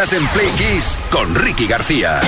En Play Kiss con Ricky García.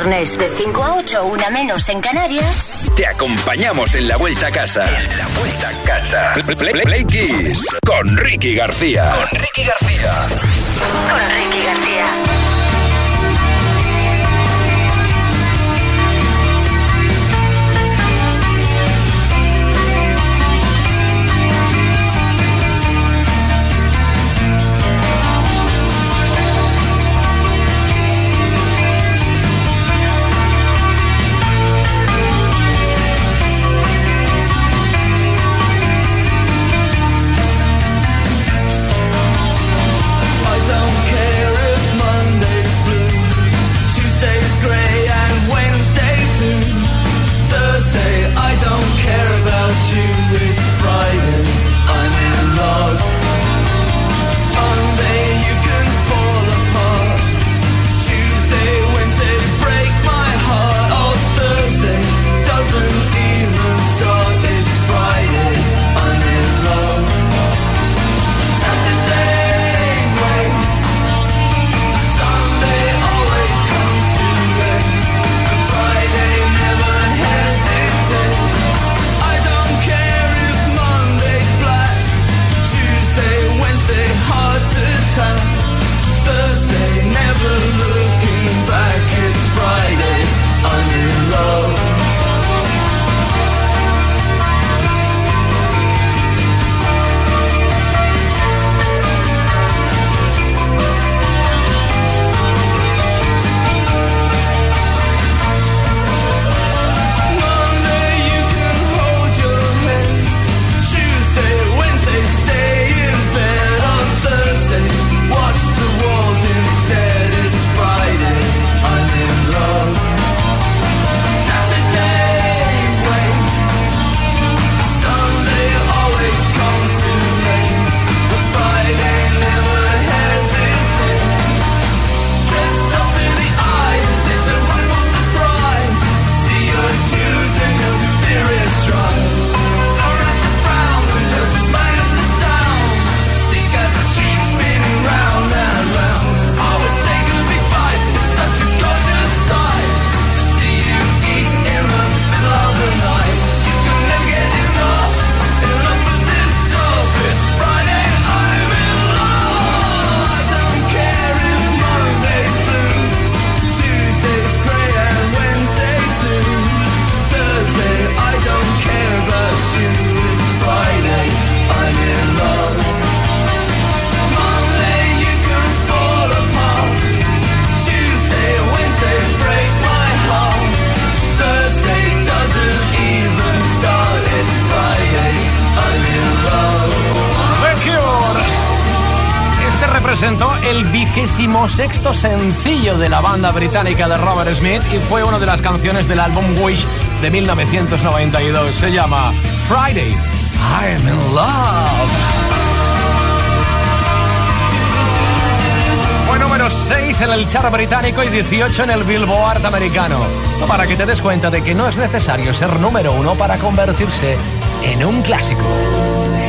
Viernes de 5 a 8, una menos en Canarias. Te acompañamos en la vuelta a casa. En la vuelta a casa. Play, Play, Kiss con Ricky García. Con Ricky García. Con Ricky García. Vigésimo sexto sencillo de la banda británica de Robert Smith y fue una de las canciones del álbum Wish de 1992. Se llama Friday, I'm in Love. Fue número 6 en el chart británico y 18 en el Billboard americano. Para que te des cuenta de que no es necesario ser número uno para convertirse en un clásico.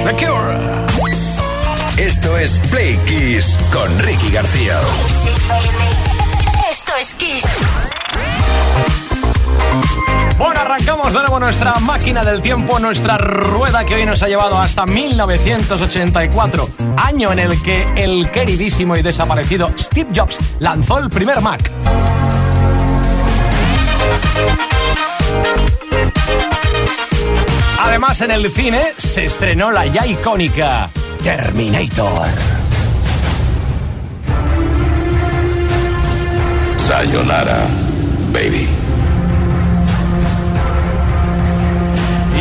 The Cure. Esto es Play Kiss con Ricky García. Esto es Kiss. Bueno, arrancamos de nuevo nuestra máquina del tiempo, nuestra rueda que hoy nos ha llevado hasta 1984, año en el que el queridísimo y desaparecido Steve Jobs lanzó el primer Mac. Además, en el cine se estrenó la ya icónica Terminator. Sayonara, baby.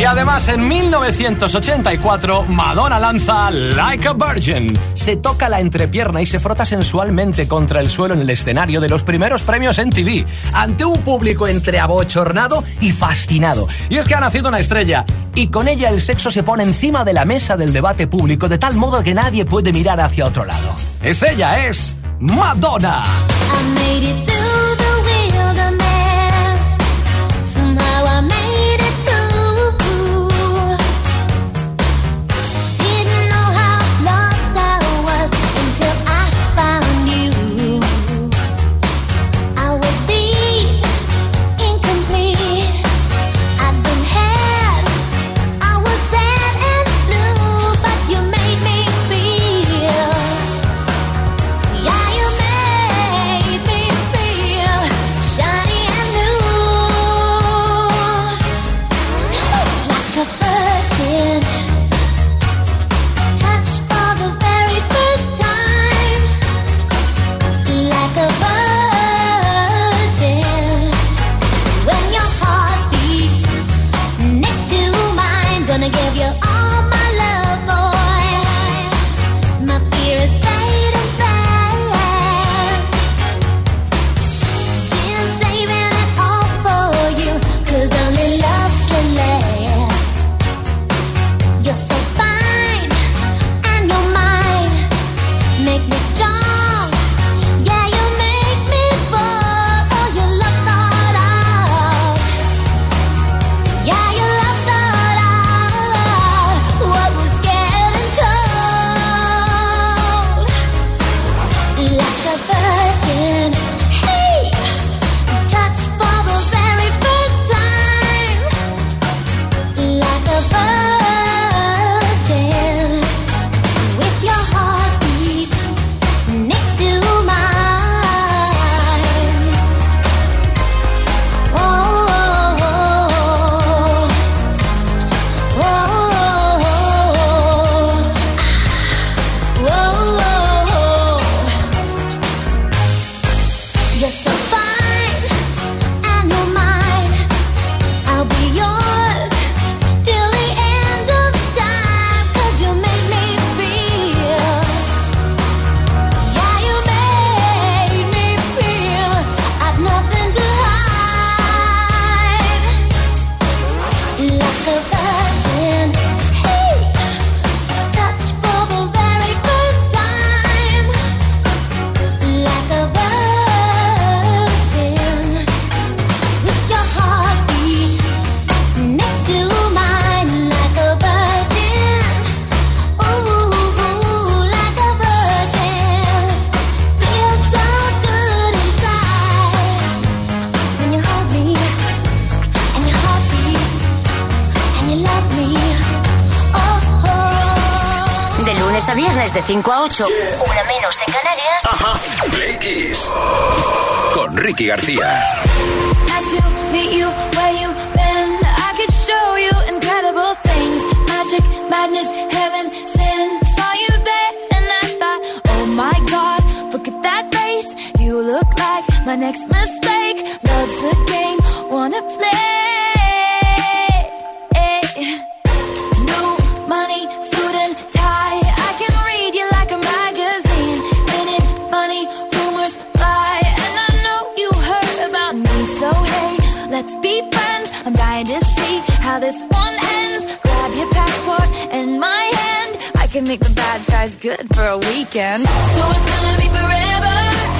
Y además en 1984 Madonna lanza Like a Virgin. Se toca la entrepierna y se frota sensualmente contra el suelo en el escenario de los primeros premios en TV, ante un público entre abochornado y fascinado. Y es que ha nacido una estrella, y con ella el sexo se pone encima de la mesa del debate público de tal modo que nadie puede mirar hacia otro lado. Es ella, es Madonna. Viernes de 5 a 8, una menos en Canarias. Ajá. Play Kiss. Con Ricky García. Nice to meet you where you been. I could show you incredible things. Magic, madness, heaven, sin. Saw you there and I thought, oh my god, look at that face. You look like my next mistake. Love's a game, wanna play. Make the bad guys good for a weekend. So it's gonna be forever,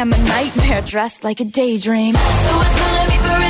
I'm a nightmare dressed like a daydream. So it's gonna be forever,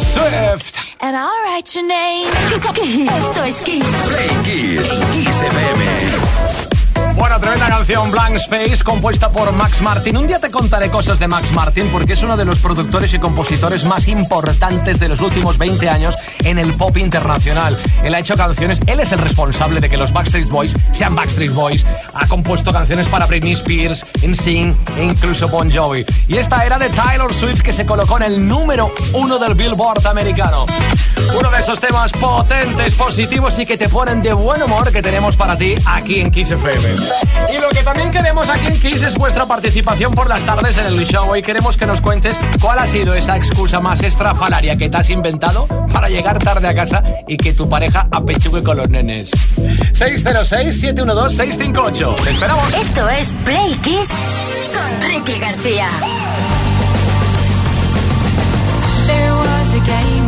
Swift. And I'll write your name. Esto es Kiss. Play Kiss. Kiss FM. Bueno, tremenda canción Blank Space compuesta por Max Martin. Un día te contaré cosas de Max Martin porque es uno de los productores y compositores más importantes de los últimos 20 años en el pop internacional. Él ha hecho canciones, él es el responsable de que los Backstreet Boys sean Backstreet Boys. Ha compuesto canciones para Britney Spears, NSYNC e incluso Bon Jovi. Y esta era de Taylor Swift que se colocó en el número uno del Billboard americano. Uno de esos temas potentes, positivos y que te ponen de buen humor que tenemos para ti aquí en Kiss FM. Y lo que también queremos aquí en Kiss es vuestra participación por las tardes en el show. Hoy queremos que nos cuentes cuál ha sido esa excusa más estrafalaria que te has inventado para llegar tarde a casa y que tu pareja apechugue con los nenes. 606-712-658. Te esperamos. Esto es Play Kiss con Ricky García. There was a game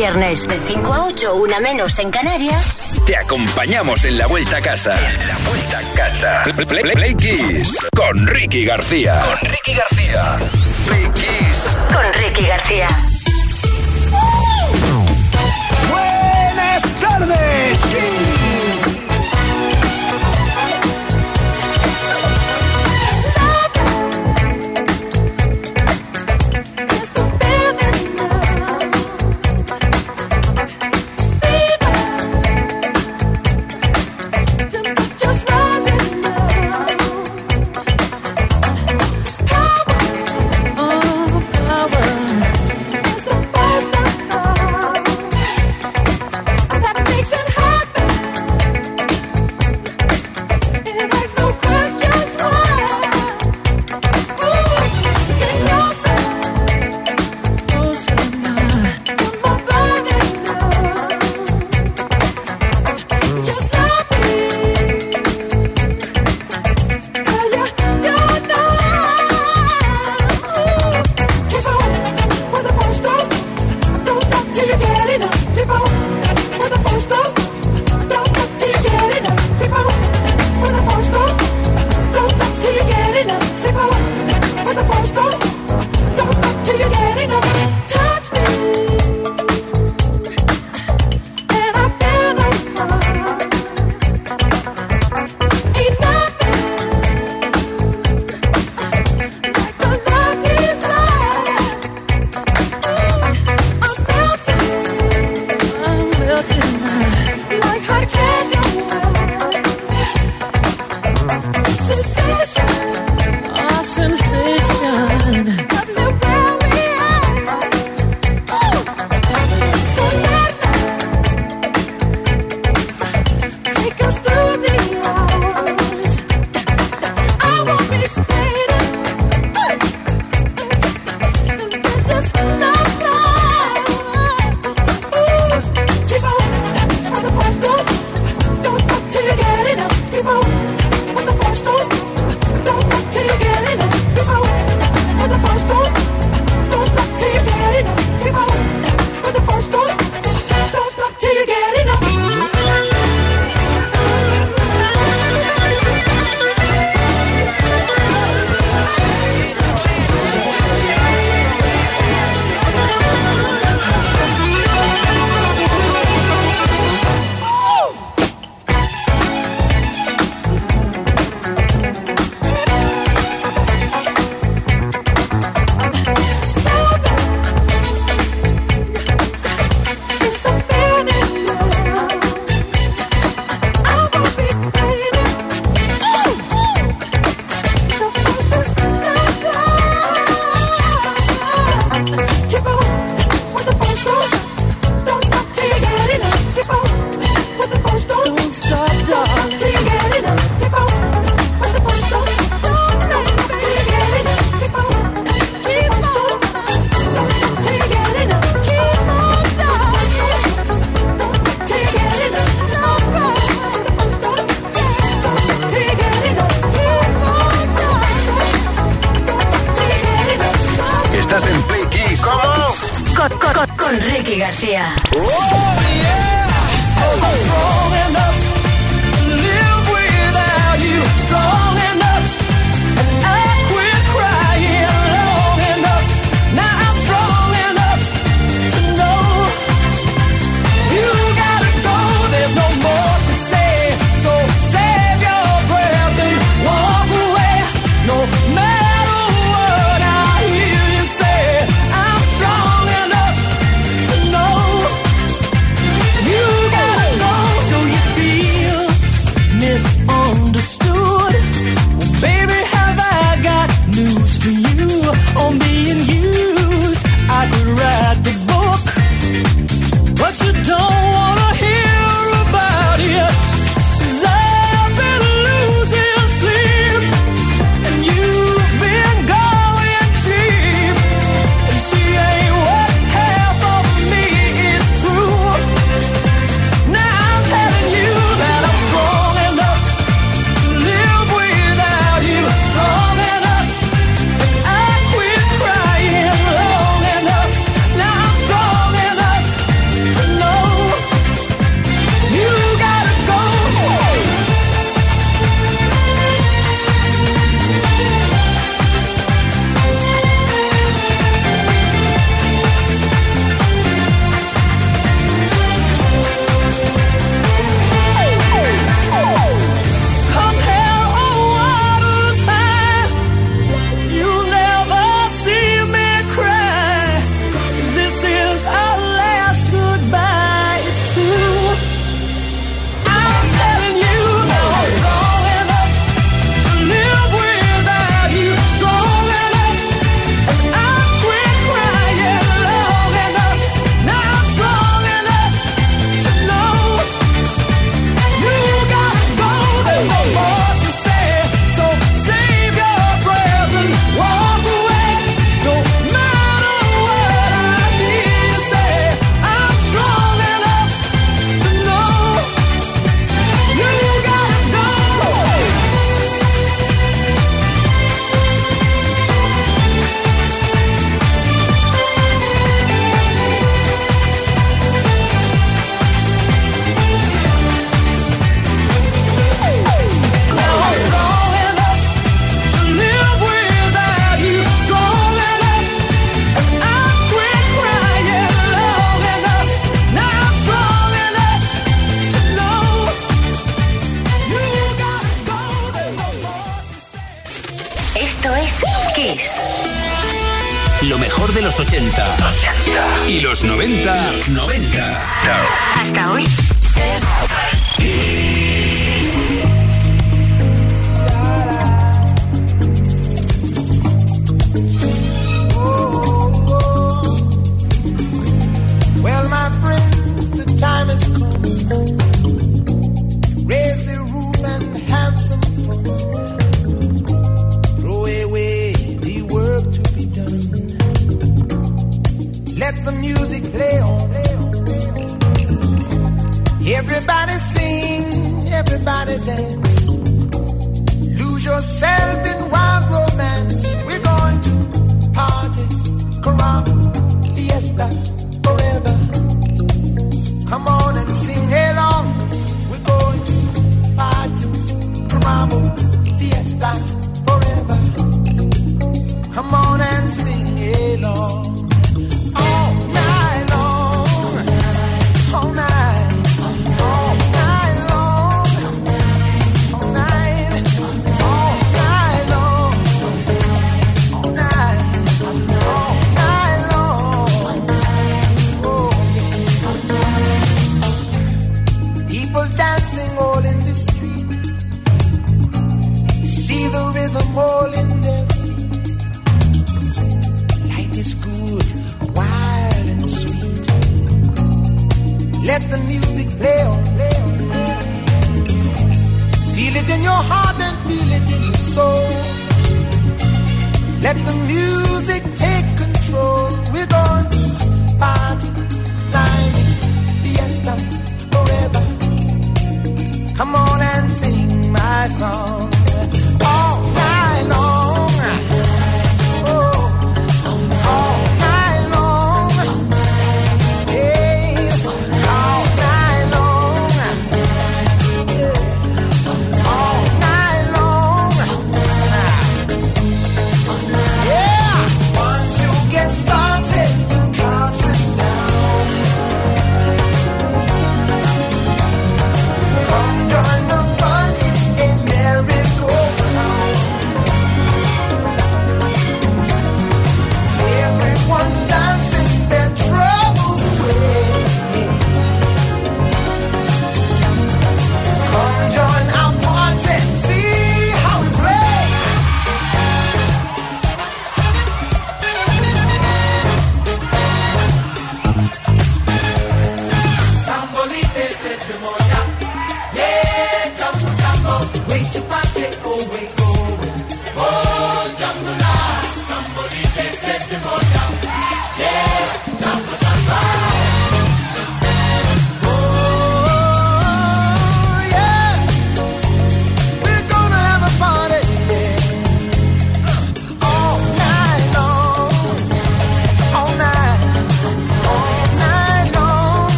viernes, de 5 a 8, una menos en Canarias. Te acompañamos en la vuelta a casa. En la vuelta a casa. Play, Play, Kiss con Ricky García. Con Ricky García. Play Kiss con Ricky García.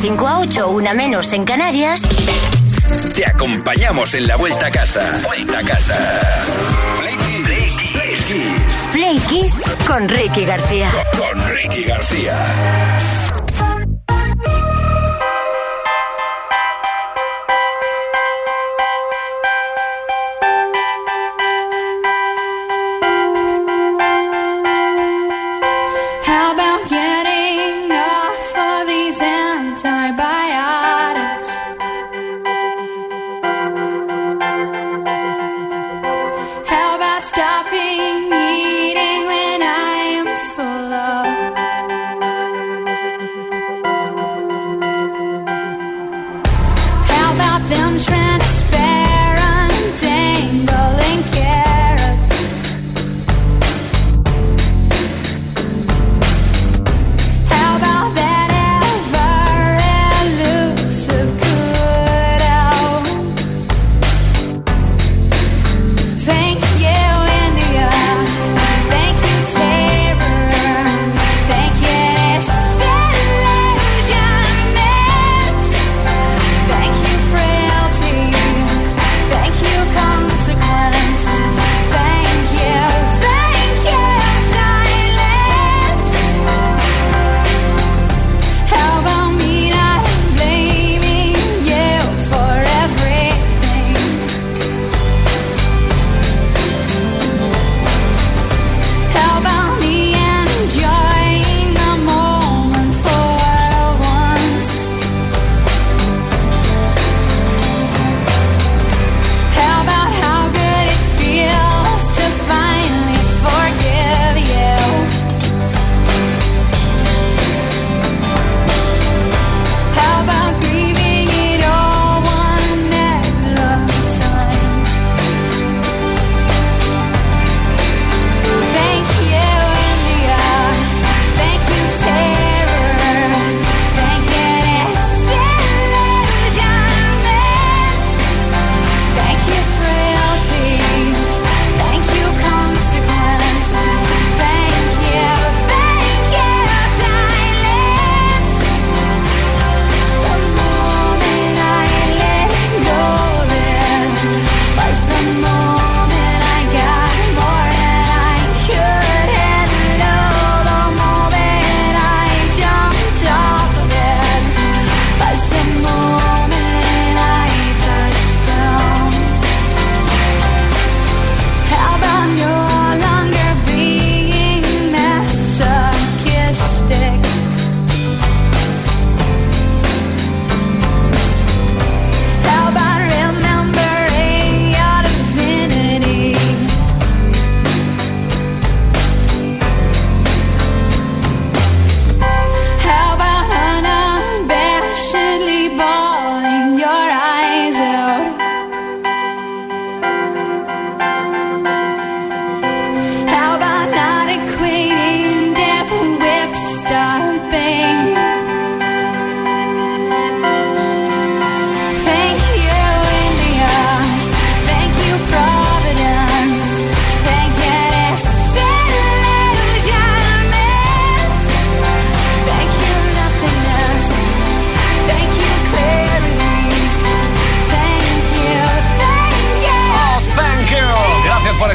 5 a 8, una menos en Canarias. Te acompañamos en la vuelta a casa. Vuelta a casa. Play Kiss. Play Kiss. Con Ricky García. Con Ricky García.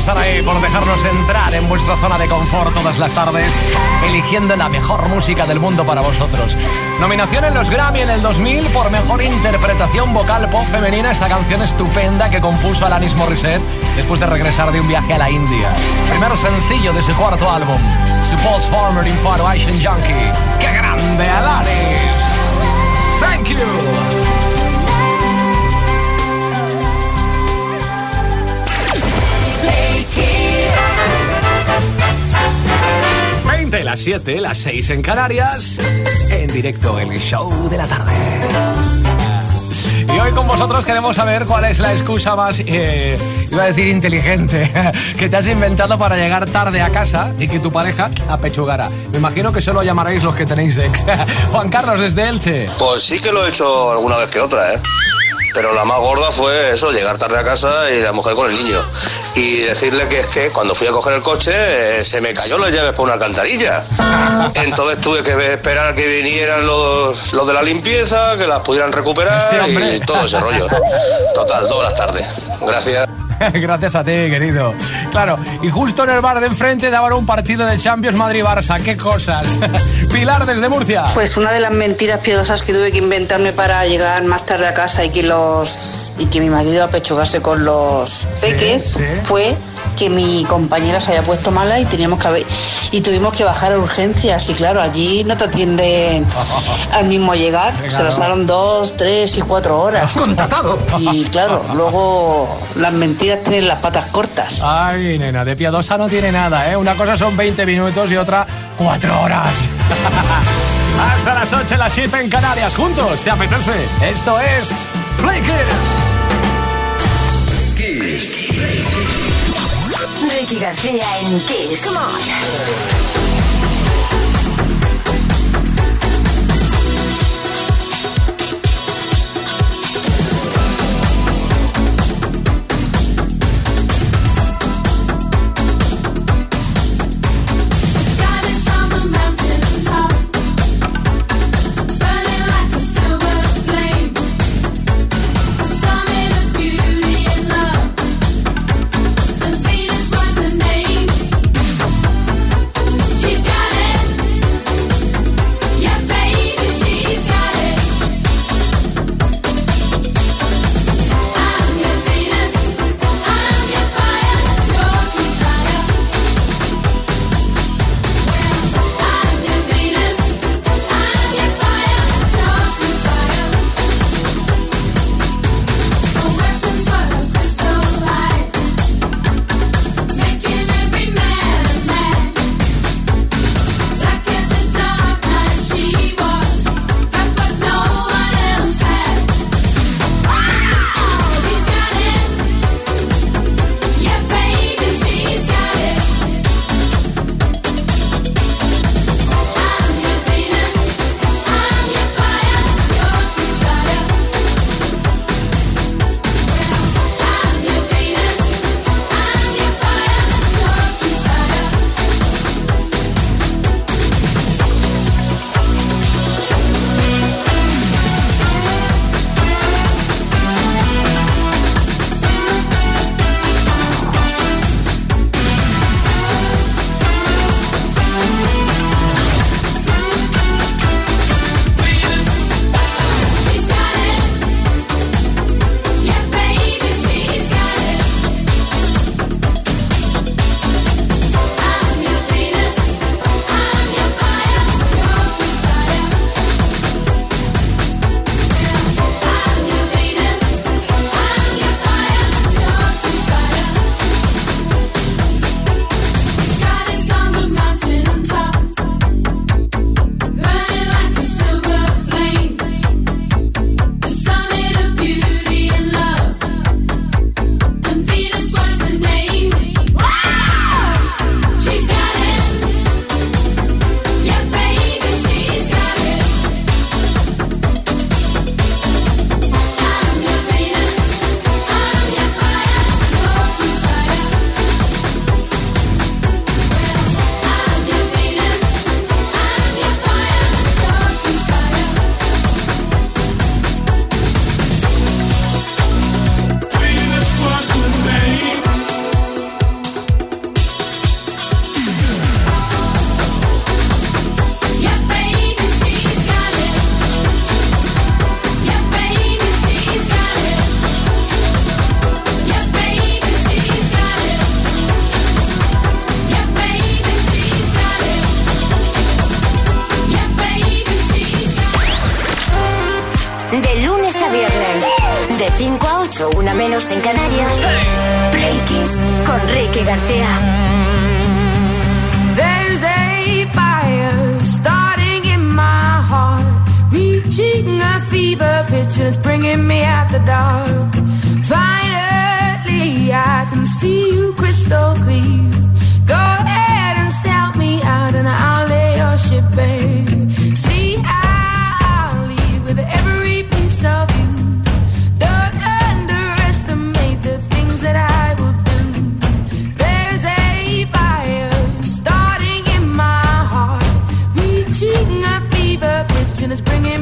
Estar ahí, por dejarnos entrar en vuestra zona de confort todas las tardes, eligiendo la mejor música del mundo para vosotros. Nominación en los Grammy en el 2000 por mejor interpretación vocal pop femenina, esta canción estupenda que compuso Alanis Morissette después de regresar de un viaje a la India. Primer sencillo de su cuarto álbum, Suppose Farmer Information Junkie. ¡Qué grande, Alanis! Thank you. 20 las 7, las 6 en Canarias, en directo el show de la tarde. Y hoy con vosotros queremos saber cuál es la excusa más, eh, iba a decir inteligente, que te has inventado para llegar tarde a casa y que tu pareja apechugara. Me imagino que solo llamaréis los que tenéis ex. Juan Carlos desde Elche. Pues sí que lo he hecho alguna vez que otra, ¿eh? Pero la más gorda fue eso, llegar tarde a casa y la mujer con el niño. Y decirle que es que cuando fui a coger el coche eh, se me cayó las llaves por una alcantarilla. Entonces tuve que esperar que vinieran los, los de la limpieza, que las pudieran recuperar y todo ese rollo. Total, todas las tardes. Gracias. Gracias a ti, querido. Claro, y justo en el bar de enfrente daban un partido de Champions Madrid-Barça. ¡Qué cosas! Pilar desde Murcia. Pues una de las mentiras piadosas que tuve que inventarme para llegar más tarde a casa y que los y que mi marido apechugase con los peques fue que mi compañera se había puesto mala y teníamos que haber, y tuvimos que bajar a urgencias y claro allí no te atienden al mismo llegar se pasaron dos tres y cuatro horas contratado y claro luego las mentiras tienen las patas cortas ay nena de piadosa no tiene nada eh una cosa son 20 minutos y otra cuatro horas hasta las 8 las 7 en Canarias juntos ¿te apetece? esto es Play Kiss Ricky García en Kiss. Come on. is bringing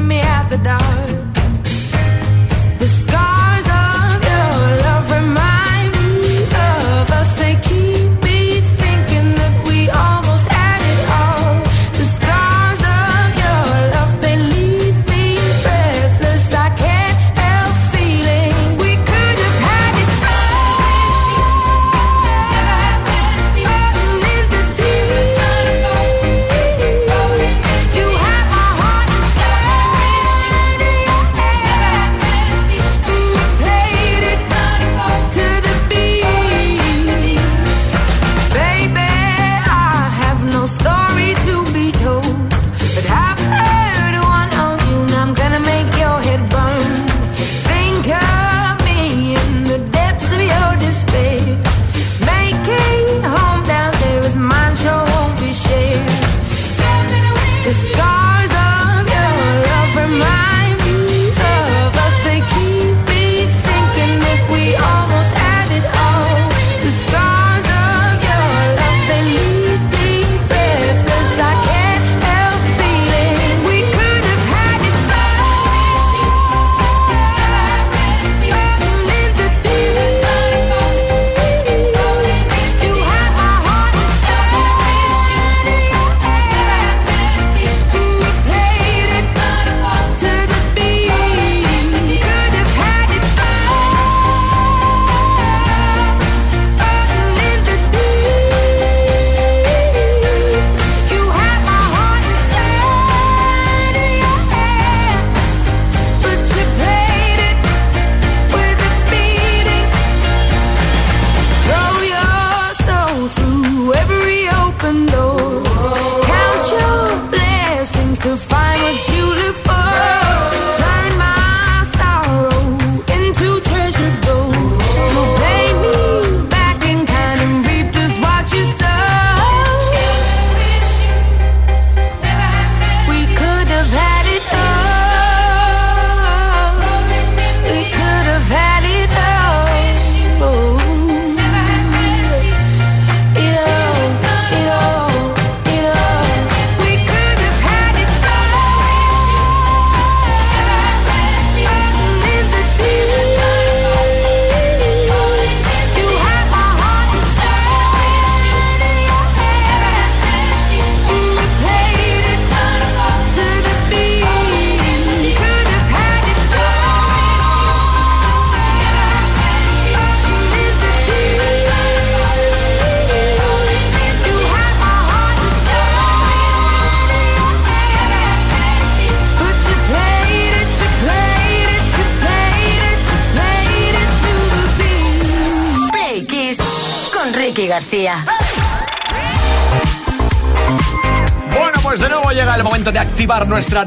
Bueno, pues de nuevo llega el momento de activar nuestra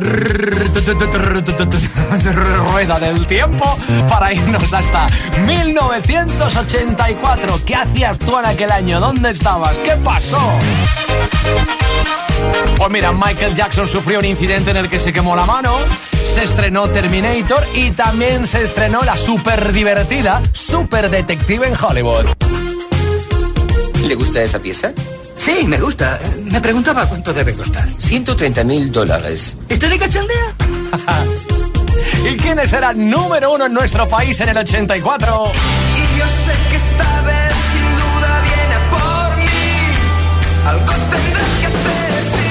rueda del tiempo para irnos hasta 1984. ¿Qué hacías tú en aquel año? ¿Dónde estabas? ¿Qué pasó? Pues mira, Michael Jackson sufrió un incidente en el que se quemó la mano, se estrenó Terminator y también se estrenó la super divertida Super Detective en Hollywood. ¿Le gusta esa pieza? Sí, me gusta. Me preguntaba cuánto debe costar. 130 mil dólares. ¿Está de cachondeo? ¿Y quiénes eran número uno en nuestro país en el 84? Y yo sé que esta vez sin duda viene por mí. Algo tendrás que hacer, sí.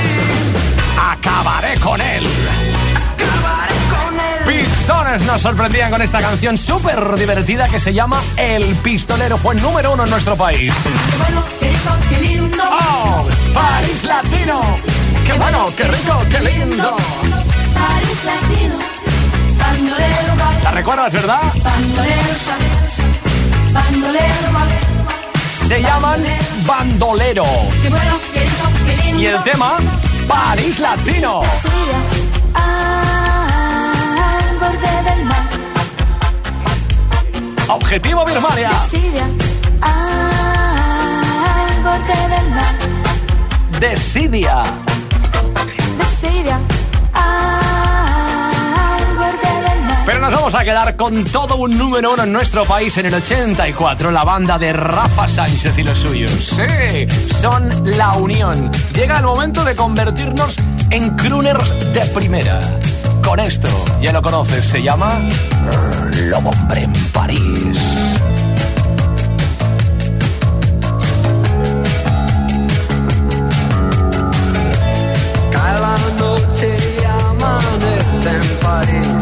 Acabaré con él. Nos sorprendían con esta canción súper divertida que se llama El Pistolero. Fue número uno en nuestro país. ¡Qué bueno, qué rico, qué lindo! ¡Oh! ¡París Latino! ¡Qué, bueno, qué rico, qué lindo! ¡París Latino! Bandolero, ¿La recuerdas, verdad? Bandolero, sabe, bandolero. Se llaman Bandolero. Qué bueno, qué rico, qué lindo. Y el tema, París Latino. Objetivo Birmania. Decidian al borde del mar. Desidia. Decidia al borde del mar. Pero nos vamos a quedar con todo un número uno en nuestro país en el 84, la banda de Rafa Sánchez y los suyos. Sí, son la unión. Llega el momento de convertirnos en crooners de primera con esto. Ya lo conoces, se llama Lobombre en París. Cae la noche y amanece en París.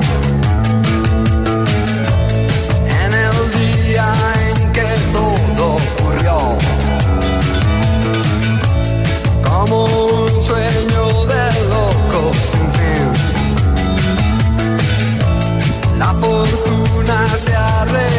fortuna se arregla.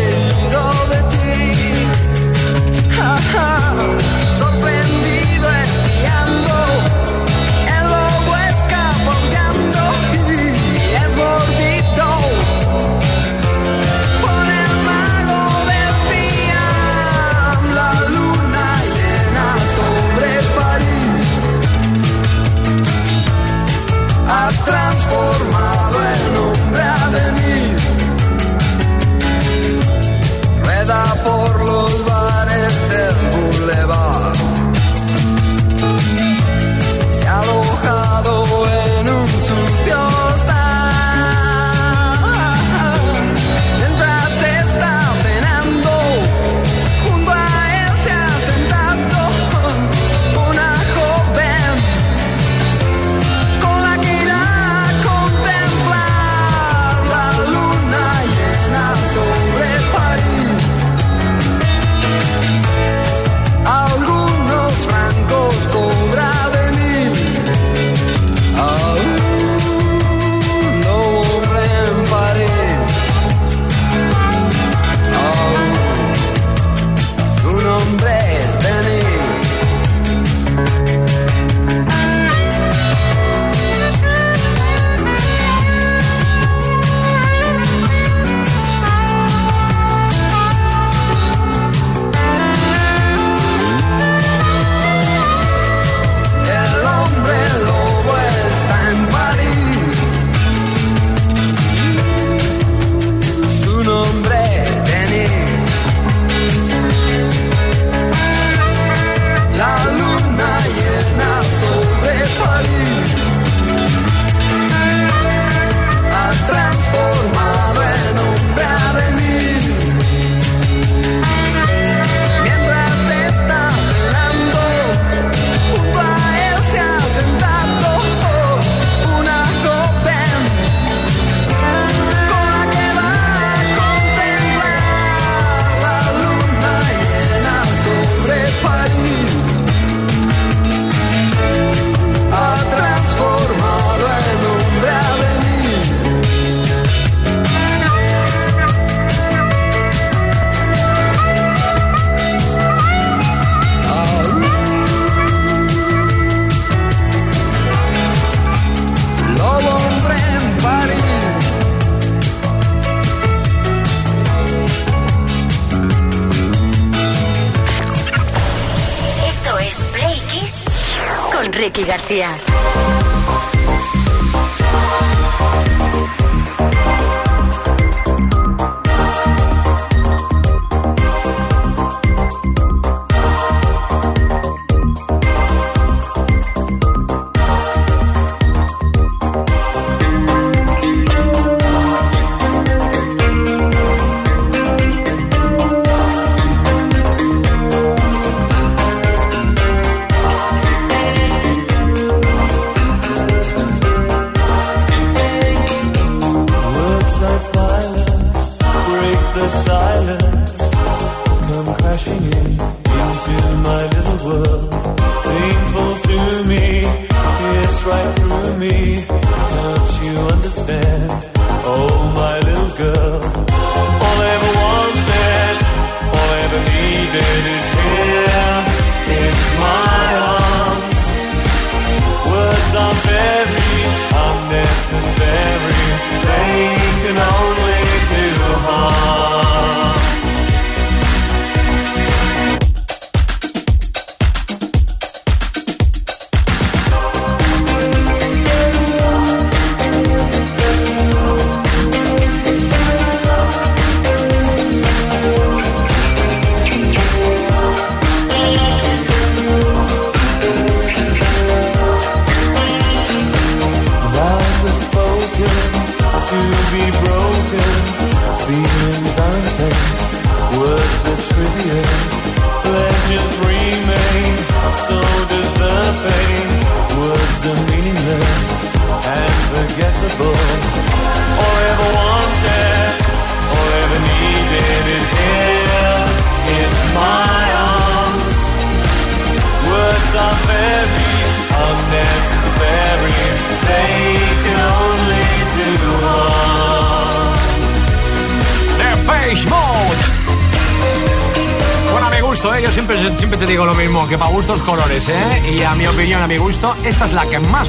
Cristian.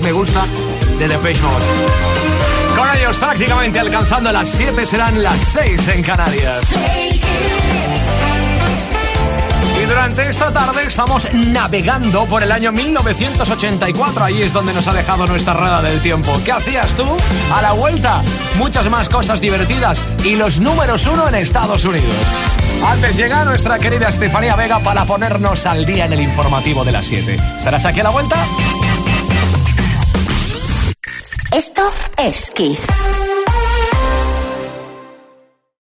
Me gusta de Depeche Mode. Con ellos prácticamente alcanzando las 7 serán las 6 en Canarias. Y durante esta tarde estamos navegando por el año 1984. Ahí es donde nos ha dejado nuestra rueda del tiempo. ¿Qué hacías tú? A la vuelta, muchas más cosas divertidas y los números uno en Estados Unidos. Antes llega nuestra querida Estefanía Vega para ponernos al día en el informativo de las 7. ¿Estarás aquí a la vuelta? Esto es Kiss.